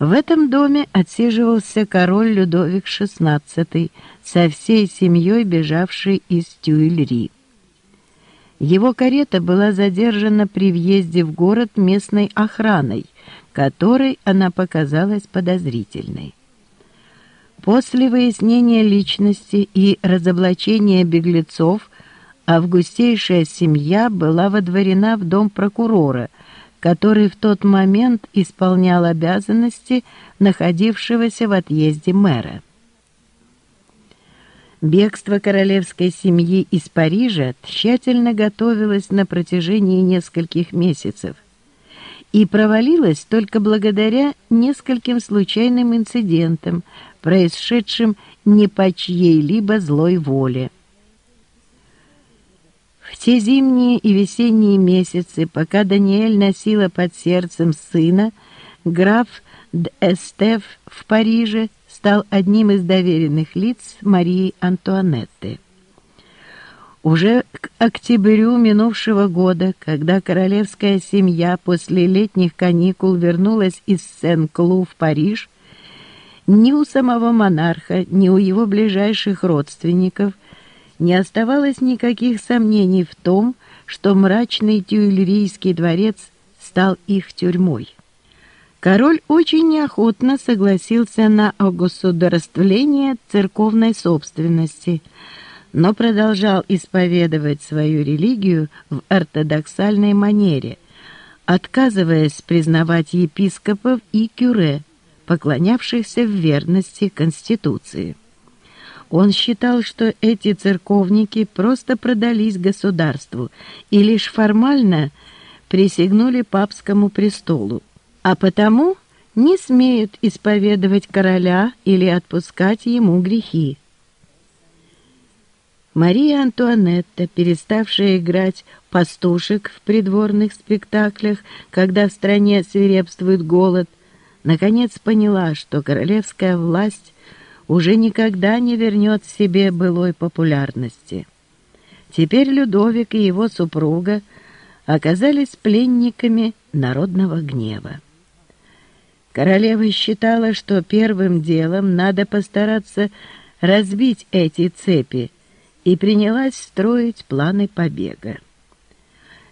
В этом доме отсиживался король Людовик XVI со всей семьей, бежавшей из Тюильри. Его карета была задержана при въезде в город местной охраной, которой она показалась подозрительной. После выяснения личности и разоблачения беглецов августейшая семья была водворена в дом прокурора – который в тот момент исполнял обязанности находившегося в отъезде мэра. Бегство королевской семьи из Парижа тщательно готовилось на протяжении нескольких месяцев и провалилось только благодаря нескольким случайным инцидентам, происшедшим не по чьей-либо злой воле. В те зимние и весенние месяцы, пока Даниэль носила под сердцем сына, граф Д'Эстеф в Париже стал одним из доверенных лиц Марии Антуанетты. Уже к октябрю минувшего года, когда королевская семья после летних каникул вернулась из Сен-Клу в Париж, ни у самого монарха, ни у его ближайших родственников – не оставалось никаких сомнений в том, что мрачный Тюильрийский дворец стал их тюрьмой. Король очень неохотно согласился на огосударствление церковной собственности, но продолжал исповедовать свою религию в ортодоксальной манере, отказываясь признавать епископов и кюре, поклонявшихся в верности Конституции. Он считал, что эти церковники просто продались государству и лишь формально присягнули папскому престолу, а потому не смеют исповедовать короля или отпускать ему грехи. Мария Антуанетта, переставшая играть пастушек в придворных спектаклях, когда в стране свирепствует голод, наконец поняла, что королевская власть уже никогда не вернет себе былой популярности. Теперь Людовик и его супруга оказались пленниками народного гнева. Королева считала, что первым делом надо постараться разбить эти цепи, и принялась строить планы побега.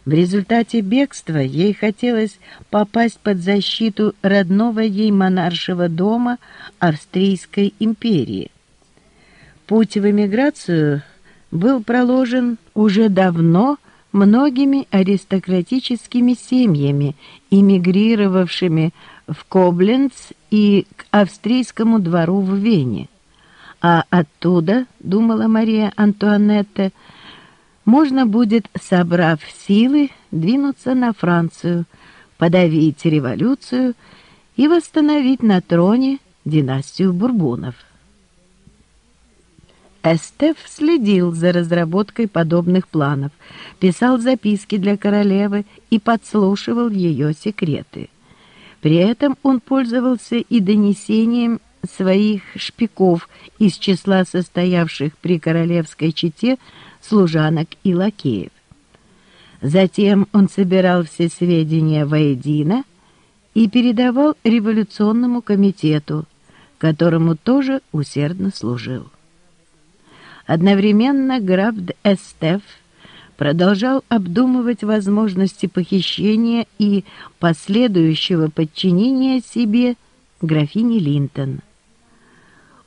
В результате бегства ей хотелось попасть под защиту родного ей монаршего дома Австрийской империи. Путь в эмиграцию был проложен уже давно многими аристократическими семьями, эмигрировавшими в Кобленц и к австрийскому двору в Вене. А оттуда, думала Мария Антуанетта, можно будет, собрав силы, двинуться на Францию, подавить революцию и восстановить на троне династию Бурбонов. Эстеф следил за разработкой подобных планов, писал записки для королевы и подслушивал ее секреты. При этом он пользовался и донесением своих шпиков из числа состоявших при королевской чете служанок и лакеев. Затем он собирал все сведения воедино и передавал революционному комитету, которому тоже усердно служил. Одновременно граф Эстеф продолжал обдумывать возможности похищения и последующего подчинения себе графини Линтон.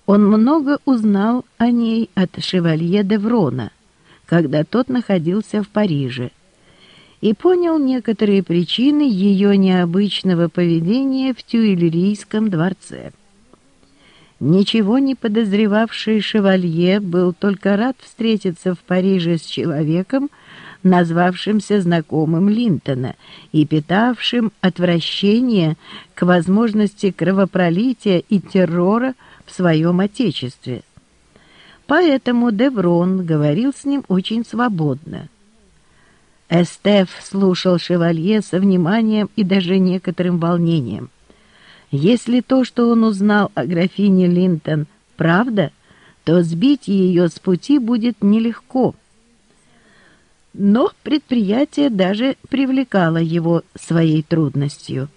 Он много узнал о ней от шевалье Деврона – когда тот находился в Париже, и понял некоторые причины ее необычного поведения в Тюильрийском дворце. Ничего не подозревавший шевалье был только рад встретиться в Париже с человеком, назвавшимся знакомым Линтона и питавшим отвращение к возможности кровопролития и террора в своем отечестве. Поэтому Деврон говорил с ним очень свободно. Эстеф слушал шевалье со вниманием и даже некоторым волнением. Если то, что он узнал о графине Линтон, правда, то сбить ее с пути будет нелегко. Но предприятие даже привлекало его своей трудностью.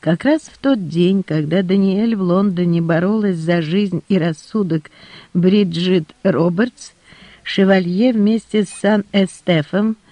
Как раз в тот день, когда Даниэль в Лондоне боролась за жизнь и рассудок Бриджит Робертс, Шевалье вместе с Сан-Эстефом –